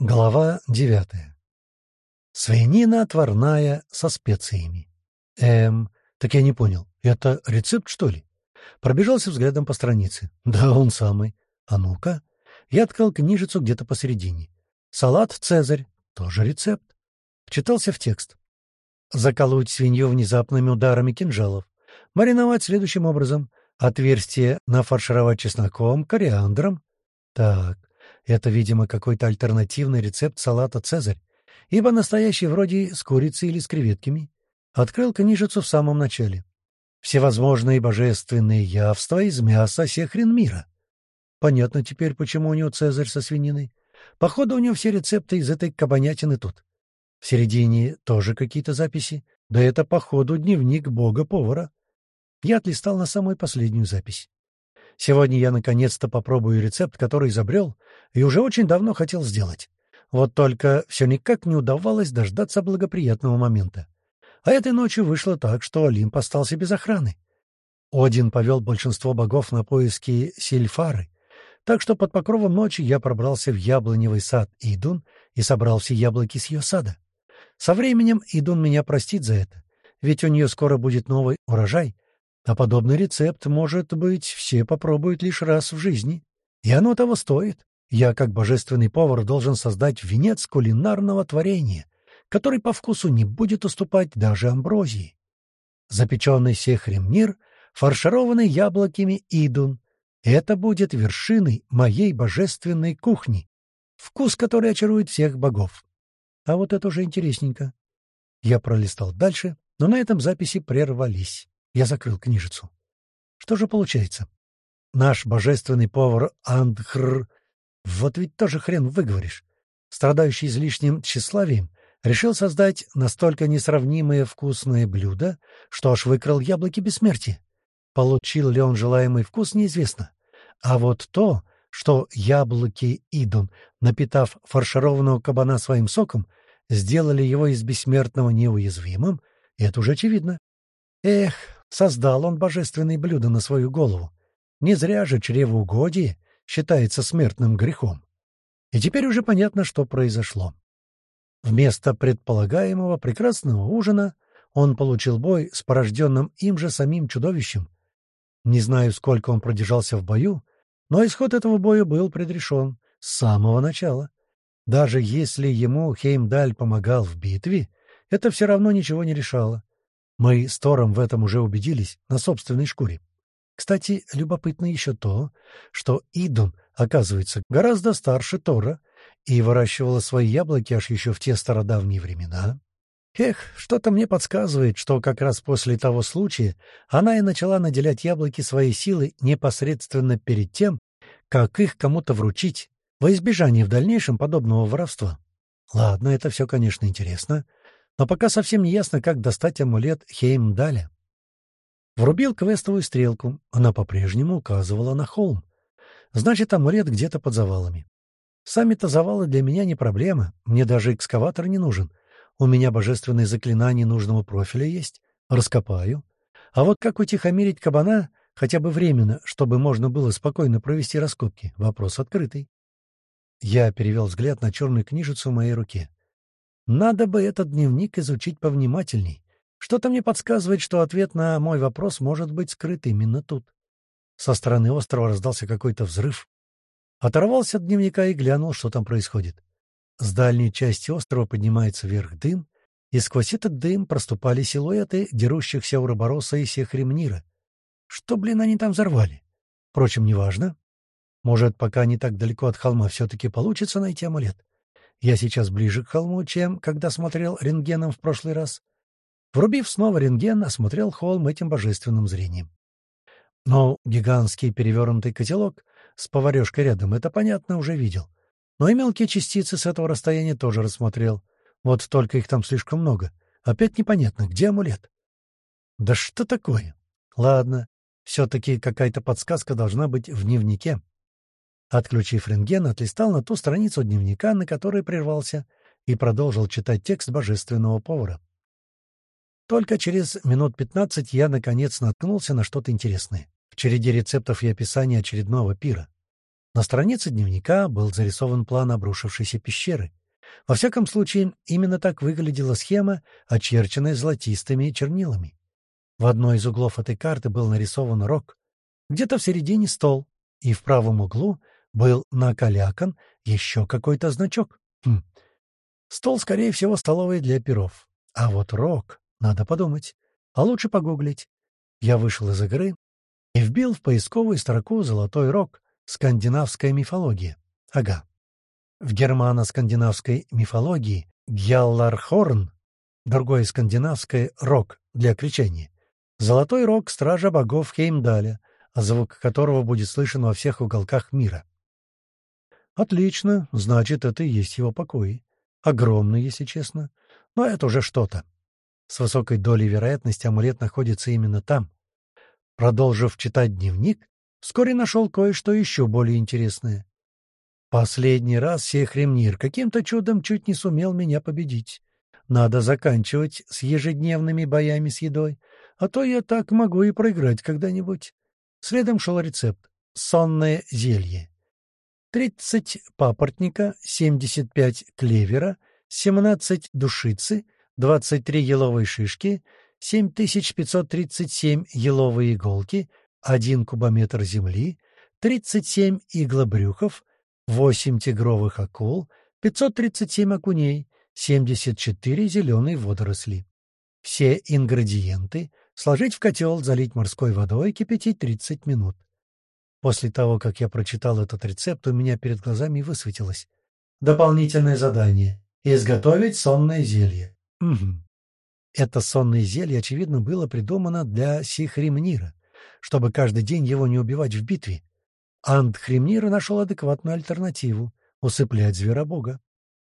Глава девятая. Свинина отварная со специями. Эм, так я не понял, это рецепт, что ли? Пробежался взглядом по странице. Да, он самый. А ну-ка. Я открыл книжицу где-то посередине. Салат «Цезарь». Тоже рецепт. Вчитался в текст. Заколоть свинью внезапными ударами кинжалов. Мариновать следующим образом. Отверстие нафаршировать чесноком, кориандром. Так, это, видимо, какой-то альтернативный рецепт салата «Цезарь», ибо настоящий вроде с курицей или с креветками. Открыл книжицу в самом начале. Всевозможные божественные явства из мяса сехрин мира. Понятно теперь, почему у него «Цезарь» со свининой. Походу, у него все рецепты из этой кабанятины тут. В середине тоже какие-то записи. Да это, походу, дневник бога-повара. Я отлистал на самую последнюю запись. Сегодня я наконец-то попробую рецепт, который изобрел и уже очень давно хотел сделать. Вот только все никак не удавалось дождаться благоприятного момента. А этой ночью вышло так, что Олимп остался без охраны. Один повел большинство богов на поиски Сильфары, так что под покровом ночи я пробрался в яблоневый сад Идун и собрал все яблоки с ее сада. Со временем Идун меня простит за это, ведь у нее скоро будет новый урожай, а подобный рецепт, может быть, все попробуют лишь раз в жизни. И оно того стоит. Я, как божественный повар, должен создать венец кулинарного творения, который по вкусу не будет уступать даже амброзии. Запеченный сехремнир, фаршированный яблоками идун — это будет вершиной моей божественной кухни, вкус который очарует всех богов. А вот это уже интересненько. Я пролистал дальше, но на этом записи прервались. Я закрыл книжицу. Что же получается? Наш божественный повар Андхр, вот ведь тоже хрен выговоришь, страдающий излишним тщеславием, решил создать настолько несравнимые вкусные блюда, что аж выкрал яблоки бессмертия. Получил ли он желаемый вкус, неизвестно. А вот то, что яблоки Идун, напитав фаршированного кабана своим соком, сделали его из бессмертного неуязвимым, это уже очевидно. Эх, Создал он божественные блюда на свою голову. Не зря же чревоугодие считается смертным грехом. И теперь уже понятно, что произошло. Вместо предполагаемого прекрасного ужина он получил бой с порожденным им же самим чудовищем. Не знаю, сколько он продержался в бою, но исход этого боя был предрешен с самого начала. Даже если ему Хеймдаль помогал в битве, это все равно ничего не решало. Мы с Тором в этом уже убедились на собственной шкуре. Кстати, любопытно еще то, что Идун, оказывается, гораздо старше Тора и выращивала свои яблоки аж еще в те стародавние времена. Эх, что-то мне подсказывает, что как раз после того случая она и начала наделять яблоки своей силой непосредственно перед тем, как их кому-то вручить, во избежание в дальнейшем подобного воровства. Ладно, это все, конечно, интересно, но пока совсем не ясно, как достать амулет Хеймдаля. Врубил квестовую стрелку. Она по-прежнему указывала на холм. Значит, амулет где-то под завалами. Сами-то завалы для меня не проблема. Мне даже экскаватор не нужен. У меня божественные заклинания нужного профиля есть. Раскопаю. А вот как утихомирить кабана, хотя бы временно, чтобы можно было спокойно провести раскопки, вопрос открытый. Я перевел взгляд на черную книжицу в моей руке. Надо бы этот дневник изучить повнимательней. Что-то мне подсказывает, что ответ на мой вопрос может быть скрыт именно тут. Со стороны острова раздался какой-то взрыв. Оторвался от дневника и глянул, что там происходит. С дальней части острова поднимается вверх дым, и сквозь этот дым проступали силуэты дерущихся уробороса и сехремнира. Что, блин, они там взорвали? Впрочем, неважно. Может, пока не так далеко от холма все-таки получится найти амулет. Я сейчас ближе к холму, чем когда смотрел рентгеном в прошлый раз. Врубив снова рентген, осмотрел холм этим божественным зрением. Но гигантский перевернутый котелок с поварешкой рядом, это, понятно, уже видел. Но и мелкие частицы с этого расстояния тоже рассмотрел. Вот только их там слишком много. Опять непонятно, где амулет? Да что такое? Ладно, все-таки какая-то подсказка должна быть в дневнике. Отключив рентген, отлистал на ту страницу дневника, на которой прервался, и продолжил читать текст божественного повара. Только через минут пятнадцать я, наконец, наткнулся на что-то интересное. В череде рецептов и описания очередного пира. На странице дневника был зарисован план обрушившейся пещеры. Во всяком случае, именно так выглядела схема, очерченная золотистыми чернилами. В одной из углов этой карты был нарисован рог, где-то в середине стол, и в правом углу был накалякан еще какой-то значок. Хм. Стол, скорее всего, столовый для перов. А вот рог, надо подумать. А лучше погуглить. Я вышел из игры и вбил в поисковую строку «Золотой рог. Скандинавская мифология». Ага. В германо-скандинавской мифологии Гьяллархорн, другой скандинавский рог для кричания, золотой рог стража богов Хеймдаля, звук которого будет слышен во всех уголках мира. Отлично, значит, это и есть его покой. Огромный, если честно. Но это уже что-то. С высокой долей вероятности амулет находится именно там. Продолжив читать дневник, вскоре нашел кое-что еще более интересное. Последний раз Сехремнир каким-то чудом чуть не сумел меня победить. Надо заканчивать с ежедневными боями с едой, а то я так могу и проиграть когда-нибудь. Следом шел рецепт. Сонное зелье. 30 папоротника, 75 клевера, 17 душицы, 23 еловые шишки, 7537 еловые иголки, 1 кубометр земли, 37 иглобрюхов, 8 тигровых акул, 537 окуней, 74 зеленые водоросли. Все ингредиенты сложить в котел, залить морской водой, кипятить 30 минут. После того, как я прочитал этот рецепт, у меня перед глазами высветилось. Дополнительное задание. Изготовить сонное зелье. Угу. Это сонное зелье, очевидно, было придумано для Сихримнира, чтобы каждый день его не убивать в битве, Андхремнира нашел адекватную альтернативу — усыплять зверобога.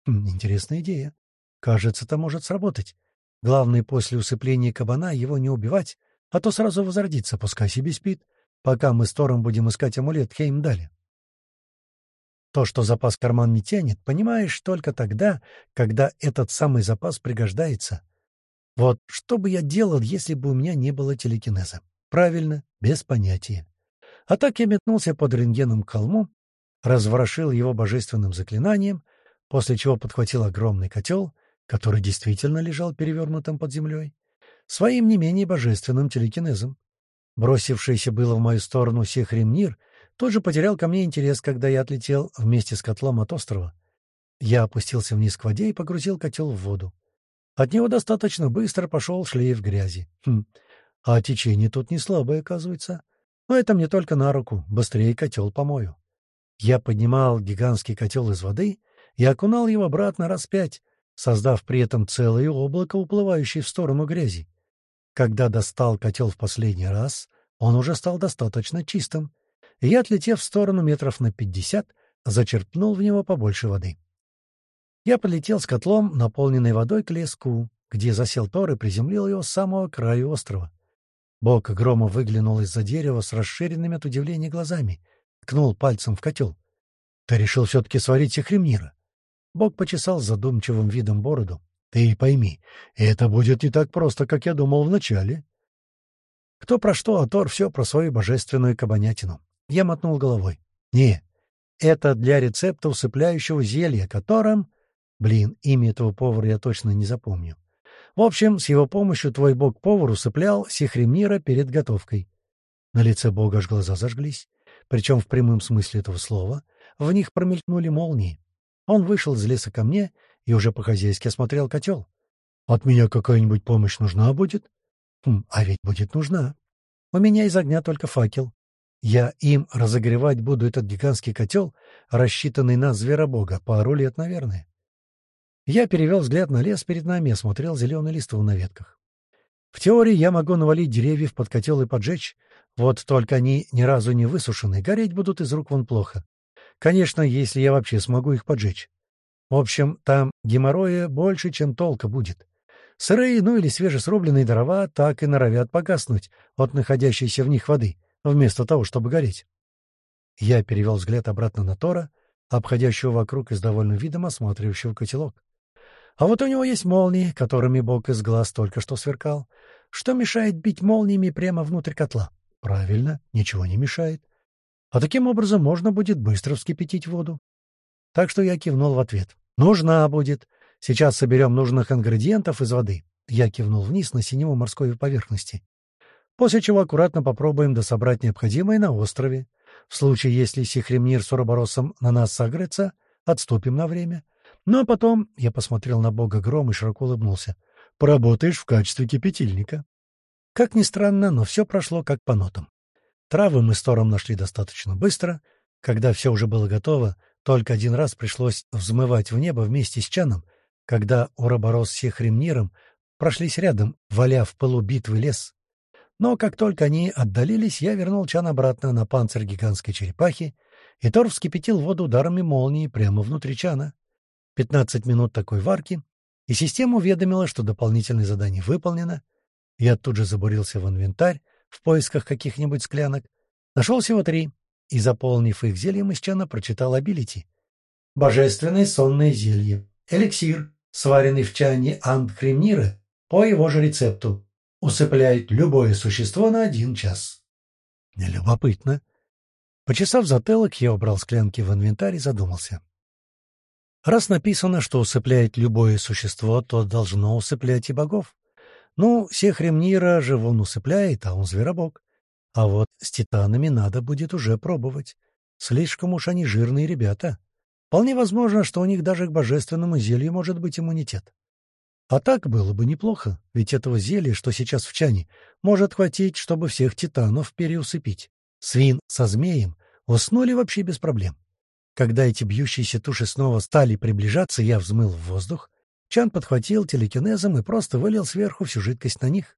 Интересная идея. Кажется, это может сработать. Главное, после усыпления кабана его не убивать, а то сразу возродиться, пускай себе спит, пока мы с Тором будем искать амулет Хеймдали. То, что запас карман не тянет, понимаешь только тогда, когда этот самый запас пригождается. Вот что бы я делал, если бы у меня не было телекинеза? Правильно, без понятия. А так я метнулся под рентгеном к холму, разворошил его божественным заклинанием, после чего подхватил огромный котел, который действительно лежал перевернутым под землей, своим не менее божественным телекинезом. Бросившийся было в мою сторону Сехремнир тоже потерял ко мне интерес, когда я отлетел вместе с котлом от острова. Я опустился вниз к воде и погрузил котел в воду. От него достаточно быстро пошел шлейф грязи. Хм. А течение тут не слабое, оказывается. Но это мне только на руку, быстрее котел помою. Я поднимал гигантский котел из воды и окунал его обратно раз пять, создав при этом целое облако, уплывающее в сторону грязи. Когда достал котел в последний раз, он уже стал достаточно чистым, и я, отлетев в сторону метров на пятьдесят, зачерпнул в него побольше воды. Я полетел с котлом, наполненной водой, к леску, где засел Тор и приземлил его с самого края острова. Бог грома выглянул из-за дерева с расширенными от удивления глазами, ткнул пальцем в котел. — Ты решил все-таки сварить Сехремнира? Бог почесал задумчивым видом бороду. — Ты пойми, это будет не так просто, как я думал вначале. Кто про что, а Тор все про свою божественную кабанятину. Я мотнул головой. — Не, это для рецепта усыпляющего зелья, которым... Блин, имя этого повара я точно не запомню. В общем, с его помощью твой бог-повар усыплял Сихремнира перед готовкой. На лице бога аж глаза зажглись, причем в прямом смысле этого слова. В них промелькнули молнии. Он вышел из леса ко мне и уже по-хозяйски осмотрел котел. «От меня какая-нибудь помощь нужна будет?» хм, «А ведь будет нужна. У меня из огня только факел. Я им разогревать буду этот гигантский котел, рассчитанный на зверобога, пару лет, наверное. Я перевел взгляд на лес перед нами и осмотрел зеленый листву на ветках. В теории я могу навалить деревьев под котел и поджечь, вот только они ни разу не высушены, гореть будут из рук вон плохо. Конечно, если я вообще смогу их поджечь. В общем, там геморроя больше, чем толка будет. Сырые, ну или свежесрубленные дрова так и норовят погаснуть от находящейся в них воды, вместо того, чтобы гореть. Я перевел взгляд обратно на Тора, обходящего вокруг и с довольным видом осматривающего котелок. А вот у него есть молнии, которыми бог из глаз только что сверкал. Что мешает бить молниями прямо внутрь котла? Правильно, ничего не мешает. А таким образом можно будет быстро вскипятить воду. Так что я кивнул в ответ. «Нужна будет. Сейчас соберем нужных ингредиентов из воды». Я кивнул вниз на синеву морской поверхности. После чего аккуратно попробуем дособрать необходимое на острове. В случае, если Сихремнир с Уроборосом на нас согрется, отступим на время. Ну а потом я посмотрел на бога Гром и широко улыбнулся. «Поработаешь в качестве кипятильника». Как ни странно, но все прошло как по нотам. Травы мы с Тором нашли достаточно быстро. Когда все уже было готово, только один раз пришлось взмывать в небо вместе с Чаном, когда Уроборос с Сехремниром прошлись рядом, валя в пылу битвы лес. Но как только они отдалились, я вернул Чан обратно на панцирь гигантской черепахи, и Тор вскипятил воду ударами молнии прямо внутри Чана. Пятнадцать минут такой варки, и система уведомила, что дополнительное задание выполнено. Я тут же забурился в инвентарь в поисках каких-нибудь склянок. Нашел всего три, и, заполнив их зельем из чана, прочитал абилити. «Божественное сонное зелье. Эликсир, сваренный в чане антхремнира по его же рецепту. Усыпляет любое существо на один час». Любопытно. Почесав затылок, я убрал склянки в инвентарь и задумался. Раз написано, что усыпляет любое существо, то должно усыплять и богов. Ну, всех ремнира же усыпляет, а он зверобог. А вот с титанами надо будет уже пробовать. Слишком уж они жирные ребята. Вполне возможно, что у них даже к божественному зелью может быть иммунитет. А так было бы неплохо, ведь этого зелья, что сейчас в чане, может хватить, чтобы всех титанов переусыпить. Свин со змеем уснули вообще без проблем. Когда эти бьющиеся туши снова стали приближаться, я взмыл в воздух. Чан подхватил телекинезом и просто вылил сверху всю жидкость на них.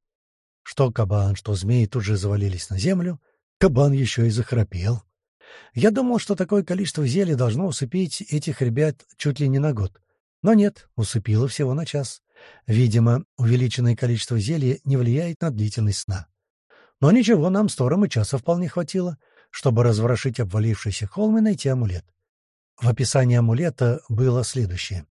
Что кабан, что змеи тут же завалились на землю. Кабан еще и захрапел. Я думал, что такое количество зелья должно усыпить этих ребят чуть ли не на год. Но нет, усыпило всего на час. Видимо, увеличенное количество зелья не влияет на длительность сна. Но ничего, нам с и часа вполне хватило, чтобы разворошить обвалившийся холм и найти амулет. В описании амулета было следующее.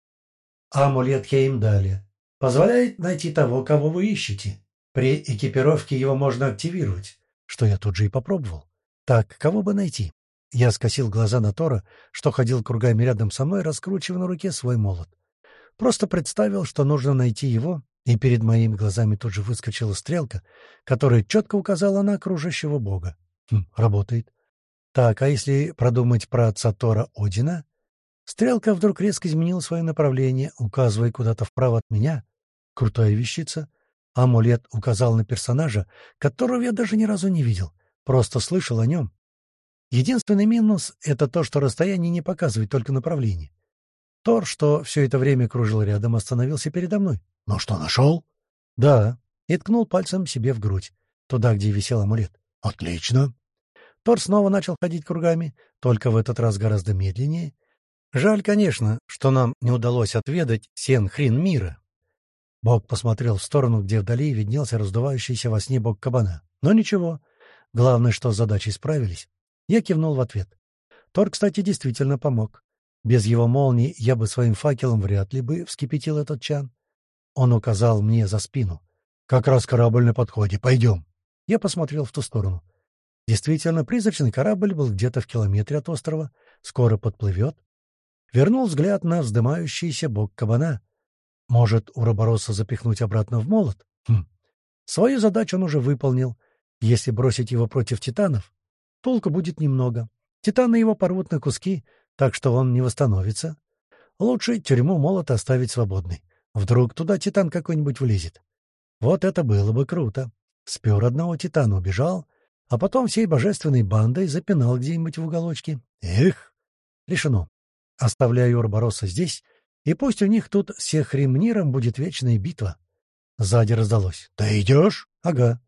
Амулет Хеймдаля позволяет найти того, кого вы ищете. При экипировке его можно активировать, что я тут же и попробовал. Так, кого бы найти? Я скосил глаза на Тора, что ходил кругами рядом со мной, раскручивая на руке свой молот. Просто представил, что нужно найти его, и перед моими глазами тут же выскочила стрелка, которая четко указала на окружающего бога. Хм, работает. Так, а если продумать про отца Тора Одина? Стрелка вдруг резко изменила свое направление, указывая куда-то вправо от меня. Крутая вещица. Амулет указал на персонажа, которого я даже ни разу не видел, просто слышал о нем. Единственный минус — это то, что расстояние не показывает только направление. Тор, что все это время кружил рядом, остановился передо мной. «Ну что, нашел?» «Да», и ткнул пальцем себе в грудь, туда, где висел амулет. «Отлично!» Тор снова начал ходить кругами, только в этот раз гораздо медленнее. Жаль, конечно, что нам не удалось отведать сен-хрин мира. Бог посмотрел в сторону, где вдали виднелся раздувающийся во сне бог кабана. Но ничего. Главное, что с задачей справились. Я кивнул в ответ. Тор, кстати, действительно помог. Без его молнии я бы своим факелом вряд ли бы вскипятил этот чан. Он указал мне за спину. «Как раз корабль на подходе. Пойдем». Я посмотрел в ту сторону. Действительно, призрачный корабль был где-то в километре от острова, скоро подплывет. Вернул взгляд на вздымающийся бок кабана. Может, уробороса запихнуть обратно в молот? Хм. Свою задачу он уже выполнил. Если бросить его против титанов, толку будет немного. Титаны его порвут на куски, так что он не восстановится. Лучше тюрьму молота оставить свободной. Вдруг туда титан какой-нибудь влезет. Вот это было бы круто. Спер одного титана, убежал, а потом всей божественной бандой запинал где-нибудь в уголочке. Эх! Решено. Оставляю Урбороса здесь, и пусть у них тут с Сехримниром будет вечная битва. Сзади раздалось. «Ты идешь?» «Ага».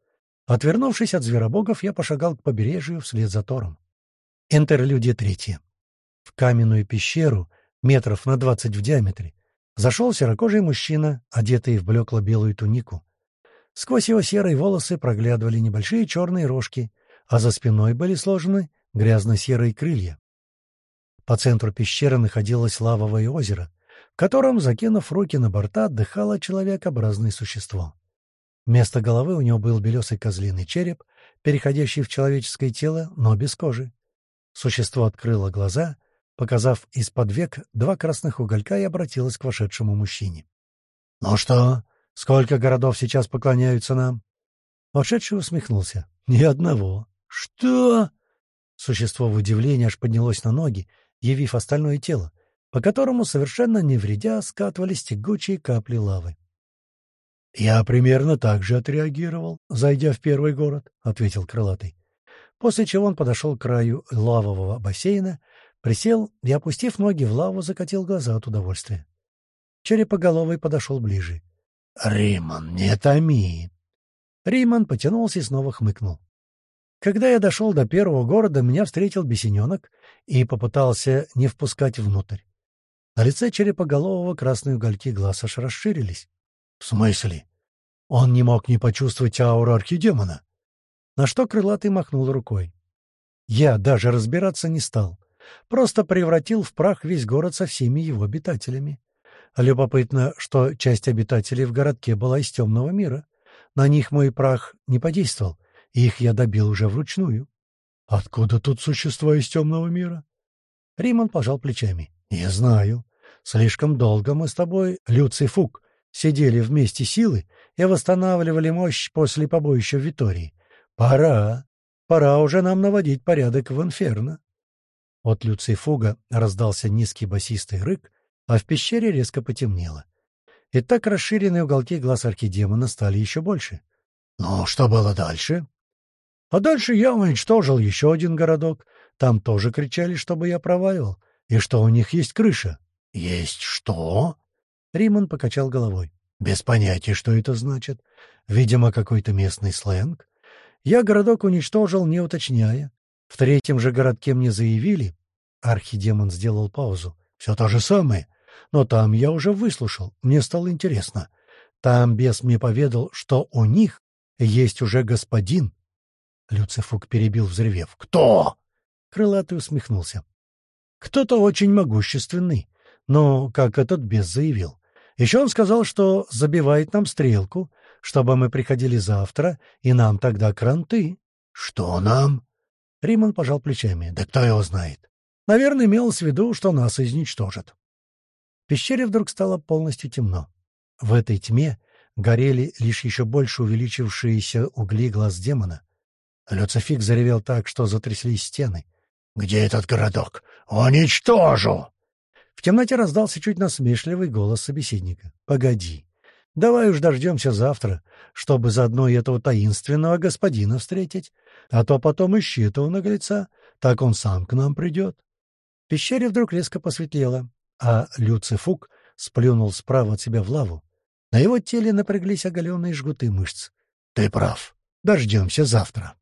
Отвернувшись от зверобогов, я пошагал к побережью вслед за Тором. Интерлюдия третья. В каменную пещеру, метров на двадцать в диаметре, зашел серокожий мужчина, одетый в блекло-белую тунику. Сквозь его серые волосы проглядывали небольшие черные рожки, а за спиной были сложены грязно-серые крылья. По центру пещеры находилось лавовое озеро, в котором, закинув руки на борта, отдыхало человекообразное существо. Вместо головы у него был белесый козлиный череп, переходящий в человеческое тело, но без кожи. Существо открыло глаза, показав из-под век два красных уголька и обратилось к вошедшему мужчине. — Ну что, сколько городов сейчас поклоняются нам? Вошедший усмехнулся. — Ни одного. — Что? Существо в удивлении аж поднялось на ноги, явив остальное тело, по которому, совершенно не вредя, скатывались тягучие капли лавы. «Я примерно так же отреагировал, зайдя в первый город», — ответил крылатый. После чего он подошел к краю лавового бассейна, присел и, опустив ноги в лаву, закатил глаза от удовольствия. Черепоголовый подошел ближе. «Риман, не томи!» Риман потянулся и снова хмыкнул. Когда я дошел до первого города, меня встретил бесененок и попытался не впускать внутрь. На лице черепоголового красные угольки глаз аж расширились. — В смысле? Он не мог не почувствовать ауру архидемона. На что крылатый махнул рукой. Я даже разбираться не стал. Просто превратил в прах весь город со всеми его обитателями. Любопытно, что часть обитателей в городке была из темного мира. На них мой прах не подействовал, их я добил уже вручную. — Откуда тут существа из темного мира? Риман пожал плечами. — Не знаю. Слишком долго мы с тобой, Люций Фук, сидели вместе силы и восстанавливали мощь после побоища в Витории. Пора. Пора уже нам наводить порядок в Инферно. От Люцифуга раздался низкий басистый рык, а в пещере резко потемнело. И так расширенные уголки глаз архидемона стали еще больше. — Ну, что было дальше? — А дальше я уничтожил еще один городок. Там тоже кричали, чтобы я проваливал, и что у них есть крыша. — Есть что? Риман покачал головой. «Без понятия, что это значит. Видимо, какой-то местный сленг. Я городок уничтожил, не уточняя. В третьем же городке мне заявили...» Архидемон сделал паузу. «Все то же самое. Но там я уже выслушал. Мне стало интересно. Там бес мне поведал, что у них есть уже господин». Люцифук перебил, взревев. «Кто?» Крылатый усмехнулся. «Кто-то очень могущественный. Но, как этот бес заявил, еще он сказал, что забивает нам стрелку, чтобы мы приходили завтра, и нам тогда кранты. — Что нам? Риман пожал плечами. — Да кто его знает? Наверное, имел в виду, что нас изничтожат. В пещере вдруг стало полностью темно. В этой тьме горели лишь еще больше увеличившиеся угли глаз демона. Люцифик заревел так, что затряслись стены. — Где этот городок? Уничтожу! В темноте раздался чуть насмешливый голос собеседника. «Погоди. Давай уж дождемся завтра, чтобы заодно и этого таинственного господина встретить. А то потом ищи этого наглеца, так он сам к нам придет». В пещере вдруг резко посветлело, а Люцифук сплюнул справа от себя в лаву. На его теле напряглись оголенные жгуты мышц. «Ты прав. Дождемся завтра».